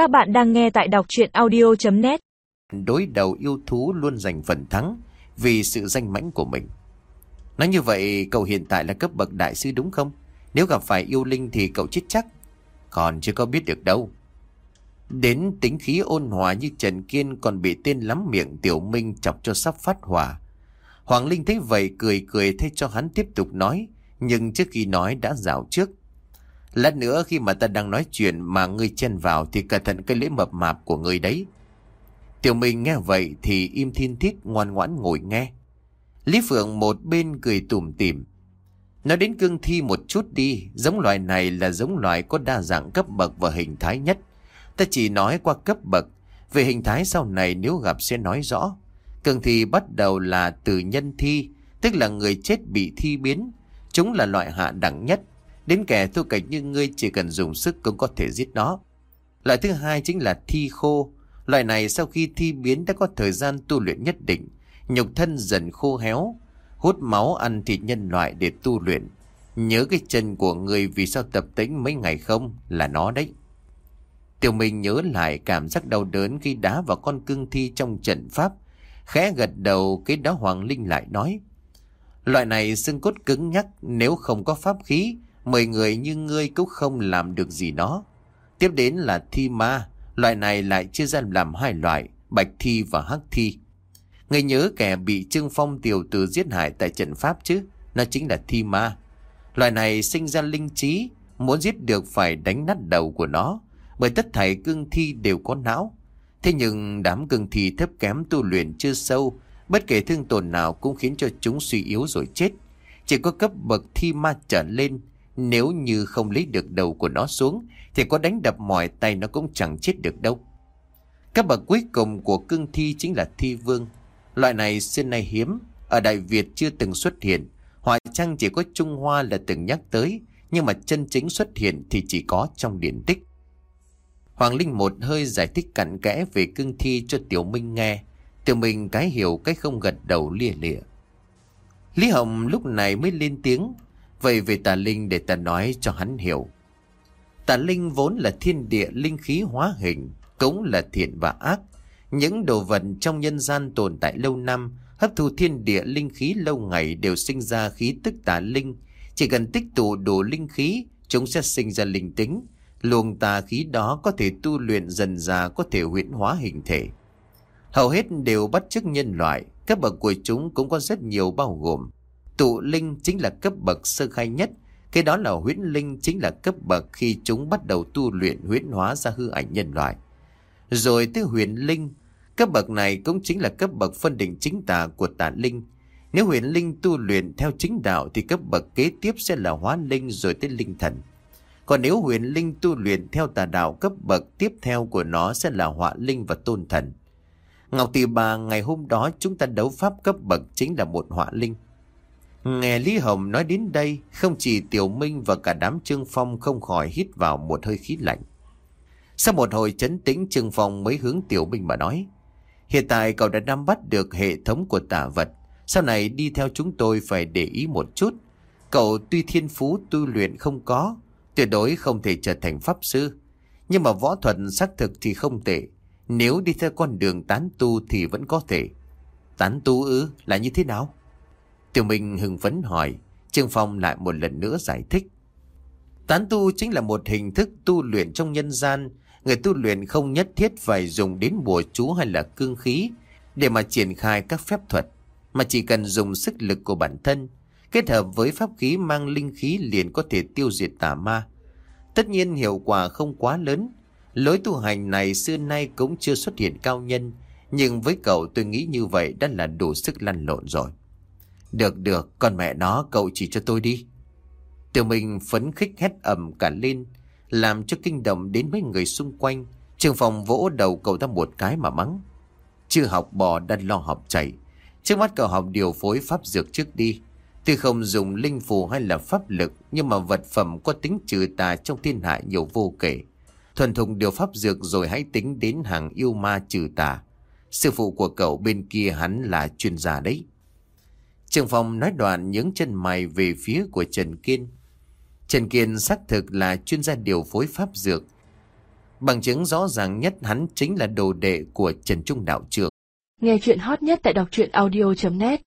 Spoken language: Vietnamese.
Các bạn đang nghe tại đọc chuyện audio.net Đối đầu yêu thú luôn giành phần thắng vì sự danh mãnh của mình. Nói như vậy cậu hiện tại là cấp bậc đại sư đúng không? Nếu gặp phải yêu linh thì cậu chết chắc. Còn chưa có biết được đâu. Đến tính khí ôn hòa như Trần Kiên còn bị tên lắm miệng Tiểu Minh chọc cho sắp phát hỏa. Hoàng Linh thấy vậy cười cười thay cho hắn tiếp tục nói, nhưng trước khi nói đã rào trước. Lát nữa khi mà ta đang nói chuyện mà ngươi chen vào thì cẩn thận cái lễ mập mạp của ngươi đấy. Tiểu Minh nghe vậy thì im thiên thiết ngoan ngoãn ngồi nghe. Lý Phượng một bên cười tủm tỉm. Nói đến cương thi một chút đi, giống loài này là giống loài có đa dạng cấp bậc và hình thái nhất. Ta chỉ nói qua cấp bậc, về hình thái sau này nếu gặp sẽ nói rõ. Cương thi bắt đầu là từ nhân thi, tức là người chết bị thi biến. Chúng là loại hạ đẳng nhất, Đến kẻ thua kệch như ngươi chỉ cần dùng sức cũng có thể giết nó. Loại thứ hai chính là thi khô. Loại này sau khi thi biến đã có thời gian tu luyện nhất định. Nhục thân dần khô héo. Hút máu ăn thịt nhân loại để tu luyện. Nhớ cái chân của người vì sao tập tính mấy ngày không là nó đấy. Tiểu Minh nhớ lại cảm giác đau đớn khi đá vào con cương thi trong trận pháp. Khẽ gật đầu, cái đó Hoàng Linh lại nói. Loại này xương cốt cứng nhắc, nếu không có pháp khí Mười người như ngươi cũng không làm được gì nó. Tiếp đến là thi ma. Loại này lại chia ra làm hai loại, bạch thi và hắc thi. Ngươi nhớ kẻ bị Trương Phong tiểu tử giết hại tại trận Pháp chứ? Nó chính là thi ma. Loại này sinh ra linh trí, muốn giết được phải đánh nát đầu của nó. Bởi tất thảy cương thi đều có não. Thế nhưng đám cương thi thấp kém tu luyện chưa sâu, bất kể thương tổn nào cũng khiến cho chúng suy yếu rồi chết. Chỉ có cấp bậc thi ma trở lên nếu như không lấy được đầu của nó xuống, Thì có đánh đập mỏi tay nó cũng chẳng chết được đâu. Các bậc cuối cùng của cương thi chính là thi vương. Loại này xưa nay hiếm, Ở Đại Việt chưa từng xuất hiện. Họa trang chỉ có Trung Hoa là từng nhắc tới, Nhưng mà chân chính xuất hiện thì chỉ có trong điển tích. Hoàng Linh một hơi giải thích cặn kẽ về cương thi cho Tiểu Minh nghe. Tiểu Minh cái hiểu cái không gật đầu lia lịa. Lý Hồng lúc này mới lên tiếng Vậy về tà linh để ta nói cho hắn hiểu. Tà linh vốn là thiên địa linh khí hóa hình, cũng là thiện và ác. Những đồ vật trong nhân gian tồn tại lâu năm, hấp thu thiên địa linh khí lâu ngày đều sinh ra khí tức tà linh. Chỉ cần tích tụ đủ linh khí, chúng sẽ sinh ra linh tính. Luồng tà khí đó có thể tu luyện dần già có thể huyễn hóa hình thể. Hầu hết đều bắt chước nhân loại, các bậc của chúng cũng có rất nhiều bao gồm Tụ linh chính là cấp bậc sơ khai nhất, cái đó là huyễn linh chính là cấp bậc khi chúng bắt đầu tu luyện huyễn hóa ra hư ảnh nhân loại. Rồi tới huyền linh, cấp bậc này cũng chính là cấp bậc phân định chính tà của tà linh. Nếu huyền linh tu luyện theo chính đạo thì cấp bậc kế tiếp sẽ là hóa linh rồi tới linh thần. Còn nếu huyền linh tu luyện theo tà đạo cấp bậc tiếp theo của nó sẽ là họa linh và tôn thần. Ngọc Tỷ Bà ngày hôm đó chúng ta đấu pháp cấp bậc chính là một họa linh. Nghe Lý Hồng nói đến đây, không chỉ Tiểu Minh và cả đám Trương Phong không khỏi hít vào một hơi khí lạnh. Sau một hồi chấn tĩnh Trương Phong mới hướng Tiểu Minh mà nói. Hiện tại cậu đã nắm bắt được hệ thống của tả vật. Sau này đi theo chúng tôi phải để ý một chút. Cậu tuy thiên phú tu luyện không có, tuyệt đối không thể trở thành pháp sư. Nhưng mà võ thuật xác thực thì không tệ. Nếu đi theo con đường tán tu thì vẫn có thể. Tán tu ư là như thế nào? Tiểu Minh hưng phấn hỏi, Trương Phong lại một lần nữa giải thích. Tán tu chính là một hình thức tu luyện trong nhân gian. Người tu luyện không nhất thiết phải dùng đến bùa chú hay là cương khí để mà triển khai các phép thuật, mà chỉ cần dùng sức lực của bản thân, kết hợp với pháp khí mang linh khí liền có thể tiêu diệt tà ma. Tất nhiên hiệu quả không quá lớn, lối tu hành này xưa nay cũng chưa xuất hiện cao nhân, nhưng với cậu tôi nghĩ như vậy đã là đủ sức lăn lộn rồi. Được được, con mẹ nó cậu chỉ cho tôi đi. Tiểu Minh phấn khích hét ầm cả lên, làm cho kinh động đến mấy người xung quanh. Trường phòng vỗ đầu cậu ta một cái mà mắng. Chưa học bò đang lo học chạy. Trước mắt cậu học điều phối pháp dược trước đi. Tuy không dùng linh phù hay là pháp lực, nhưng mà vật phẩm có tính trừ tà trong thiên hạ nhiều vô kể. Thuần thục điều pháp dược rồi hãy tính đến hàng yêu ma trừ tà. Sư phụ của cậu bên kia hắn là chuyên gia đấy. Trường phòng nói đoạn những chân mày về phía của Trần Kiên. Trần Kiên xác thực là chuyên gia điều phối pháp dược. Bằng chứng rõ ràng nhất hắn chính là đồ đệ của Trần Trung Đạo Trưởng. Nghe chuyện hot nhất tại đọc truyện audio.net